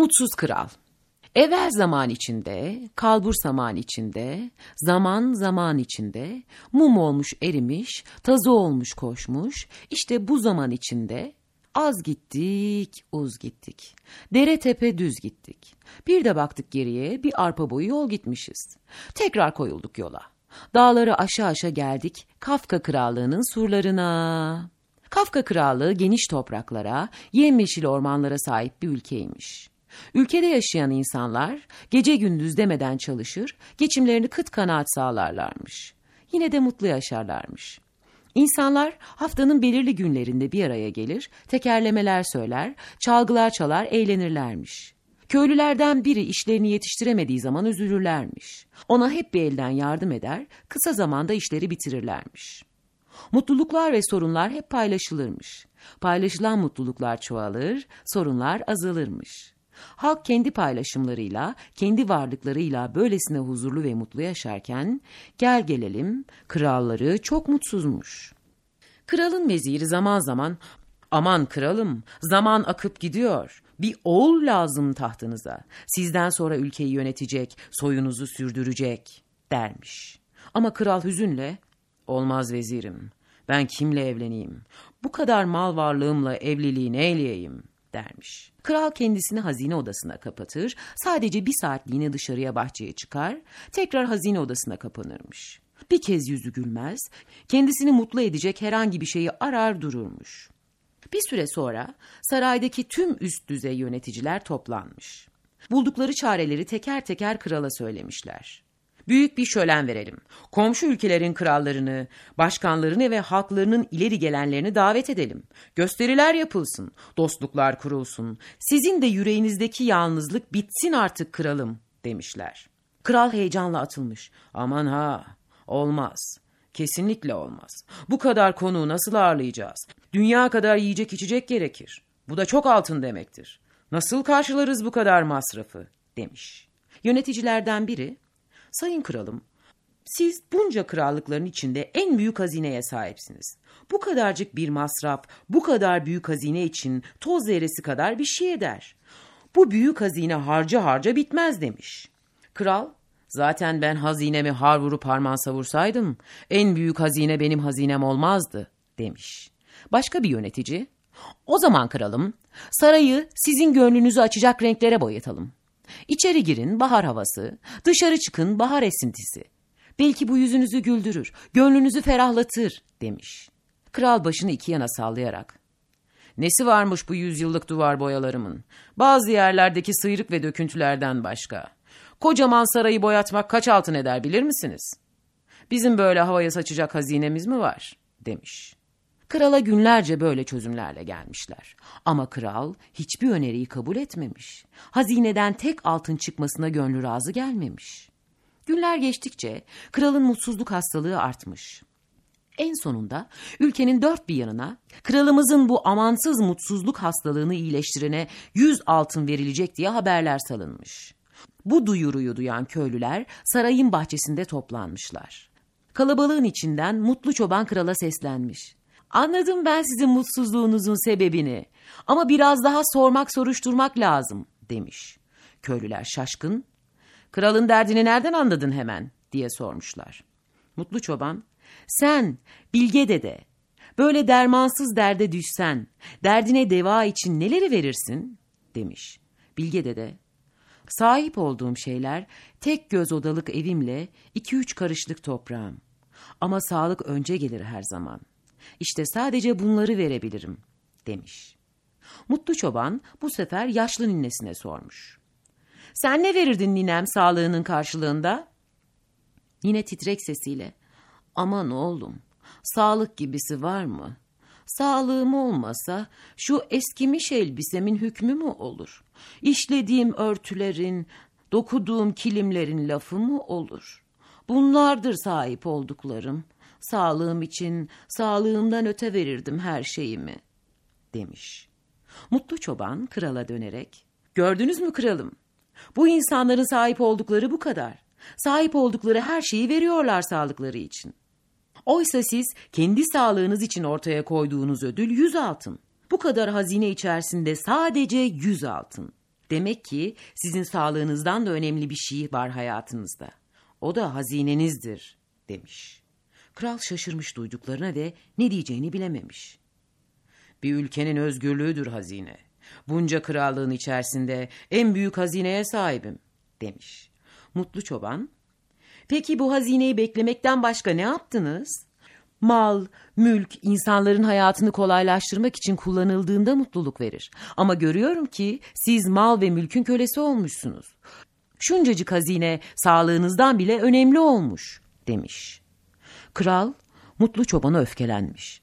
Mutsuz Kral Evvel zaman içinde, kalbur zaman içinde, zaman zaman içinde, mum olmuş erimiş, tazı olmuş koşmuş, işte bu zaman içinde az gittik, uz gittik. Dere tepe düz gittik. Bir de baktık geriye bir arpa boyu yol gitmişiz. Tekrar koyulduk yola. Dağları aşağı aşağı geldik Kafka Krallığı'nın surlarına. Kafka Krallığı geniş topraklara, yemyeşil ormanlara sahip bir ülkeymiş. Ülkede yaşayan insanlar gece gündüz demeden çalışır, geçimlerini kıt kanaat sağlarlarmış. Yine de mutlu yaşarlarmış. İnsanlar haftanın belirli günlerinde bir araya gelir, tekerlemeler söyler, çalgılar çalar, eğlenirlermiş. Köylülerden biri işlerini yetiştiremediği zaman üzülürlermiş. Ona hep bir elden yardım eder, kısa zamanda işleri bitirirlermiş. Mutluluklar ve sorunlar hep paylaşılırmış. Paylaşılan mutluluklar çoğalır, sorunlar azalırmış. Halk kendi paylaşımlarıyla, kendi varlıklarıyla böylesine huzurlu ve mutlu yaşarken, gel gelelim kralları çok mutsuzmuş. Kralın veziri zaman zaman, aman kralım zaman akıp gidiyor, bir oğul lazım tahtınıza, sizden sonra ülkeyi yönetecek, soyunuzu sürdürecek. dermiş. Ama kral hüzünle, olmaz vezirim, ben kimle evleneyim, bu kadar mal varlığımla evliliği neyleyeyim dermiş. Kral kendisini hazine odasına kapatır, sadece bir saatliğine dışarıya bahçeye çıkar, tekrar hazine odasına kapanırmış. Bir kez yüzü gülmez, kendisini mutlu edecek herhangi bir şeyi arar dururmuş. Bir süre sonra saraydaki tüm üst düzey yöneticiler toplanmış. Buldukları çareleri teker teker krala söylemişler. Büyük bir şölen verelim. Komşu ülkelerin krallarını, başkanlarını ve halklarının ileri gelenlerini davet edelim. Gösteriler yapılsın, dostluklar kurulsun. Sizin de yüreğinizdeki yalnızlık bitsin artık kralım demişler. Kral heyecanla atılmış. Aman ha, olmaz. Kesinlikle olmaz. Bu kadar konuğu nasıl ağırlayacağız? Dünya kadar yiyecek içecek gerekir. Bu da çok altın demektir. Nasıl karşılarız bu kadar masrafı? demiş. Yöneticilerden biri Sayın kralım, siz bunca krallıkların içinde en büyük hazineye sahipsiniz. Bu kadarcık bir masraf, bu kadar büyük hazine için toz zerresi kadar bir şey eder. Bu büyük hazine harca harca bitmez demiş. Kral, zaten ben hazinemi har vurup harman savursaydım, en büyük hazine benim hazinem olmazdı demiş. Başka bir yönetici, o zaman kralım, sarayı sizin gönlünüzü açacak renklere boyatalım. İçeri girin bahar havası, dışarı çıkın bahar esintisi. Belki bu yüzünüzü güldürür, gönlünüzü ferahlatır demiş. Kral başını iki yana sallayarak. Nesi varmış bu yüzyıllık duvar boyalarımın? Bazı yerlerdeki sıyrık ve döküntülerden başka. Kocaman sarayı boyatmak kaç altın eder bilir misiniz? Bizim böyle havaya saçacak hazinemiz mi var? demiş. Krala günlerce böyle çözümlerle gelmişler. Ama kral hiçbir öneriyi kabul etmemiş. Hazineden tek altın çıkmasına gönlü razı gelmemiş. Günler geçtikçe kralın mutsuzluk hastalığı artmış. En sonunda ülkenin dört bir yanına kralımızın bu amansız mutsuzluk hastalığını iyileştirene yüz altın verilecek diye haberler salınmış. Bu duyuruyu duyan köylüler sarayın bahçesinde toplanmışlar. Kalabalığın içinden mutlu çoban krala seslenmiş. Anladım ben sizin mutsuzluğunuzun sebebini. Ama biraz daha sormak soruşturmak lazım demiş. Köylüler şaşkın. Kralın derdini nereden anladın hemen diye sormuşlar. Mutlu çoban sen bilge dede böyle dermansız derde düşsen derdine deva için neleri verirsin demiş. Bilge dede sahip olduğum şeyler tek göz odalık evimle iki üç karışlık toprağım. Ama sağlık önce gelir her zaman. İşte sadece bunları verebilirim demiş. Mutlu çoban bu sefer yaşlı ninesine sormuş. Sen ne verirdin ninem sağlığının karşılığında? Yine titrek sesiyle. Aman oğlum, sağlık gibisi var mı? Sağlığım olmasa şu eskimiş elbisemin hükmü mü olur? İşlediğim örtülerin, dokuduğum kilimlerin lafı mı olur? Bunlardır sahip olduklarım. Sağlığım için sağlığımdan öte verirdim her şeyimi, demiş. Mutlu çoban krala dönerek, gördünüz mü kralım? Bu insanların sahip oldukları bu kadar. Sahip oldukları her şeyi veriyorlar sağlıkları için. Oysa siz kendi sağlığınız için ortaya koyduğunuz ödül yüz altın. Bu kadar hazine içerisinde sadece yüz altın. Demek ki sizin sağlığınızdan da önemli bir şey var hayatınızda. O da hazinenizdir demiş. Kral şaşırmış duyduklarına ve ne diyeceğini bilememiş. Bir ülkenin özgürlüğüdür hazine. Bunca krallığın içerisinde en büyük hazineye sahibim demiş. Mutlu çoban, peki bu hazineyi beklemekten başka ne yaptınız? Mal, mülk insanların hayatını kolaylaştırmak için kullanıldığında mutluluk verir. Ama görüyorum ki siz mal ve mülkün kölesi olmuşsunuz. Şuncacık hazine sağlığınızdan bile önemli olmuş demiş. Kral mutlu çobana öfkelenmiş.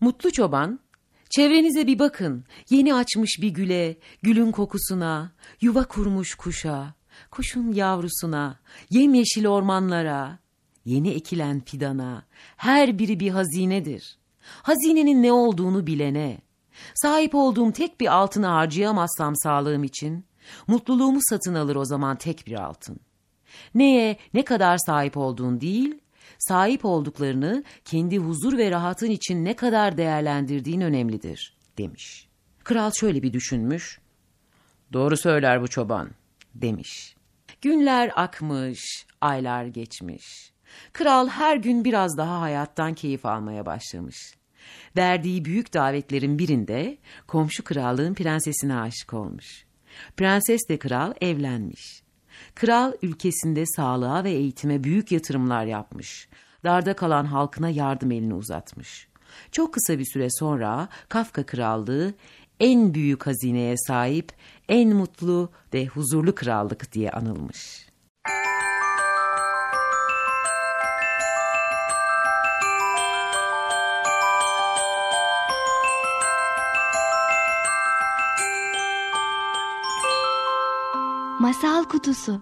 Mutlu çoban Çevrenize bir bakın. Yeni açmış bir güle, gülün kokusuna, yuva kurmuş kuşa, kuşun yavrusuna, yemyeşil ormanlara, yeni ekilen fidana, her biri bir hazinedir. Hazinenin ne olduğunu bilene, sahip olduğum tek bir altını harcayamazsam sağlığım için, mutluluğumu satın alır o zaman tek bir altın. Neye ne kadar sahip olduğun değil, sahip olduklarını kendi huzur ve rahatın için ne kadar değerlendirdiğin önemlidir, demiş. Kral şöyle bir düşünmüş. Doğru söyler bu çoban, demiş. Günler akmış, aylar geçmiş. Kral her gün biraz daha hayattan keyif almaya başlamış. Verdiği büyük davetlerin birinde komşu krallığın prensesine aşık olmuş. Prensesle kral evlenmiş. Kral ülkesinde sağlığa ve eğitime büyük yatırımlar yapmış. Darda kalan halkına yardım elini uzatmış. Çok kısa bir süre sonra Kafka Krallığı en büyük hazineye sahip, en mutlu ve huzurlu krallık diye anılmış. Masal Kutusu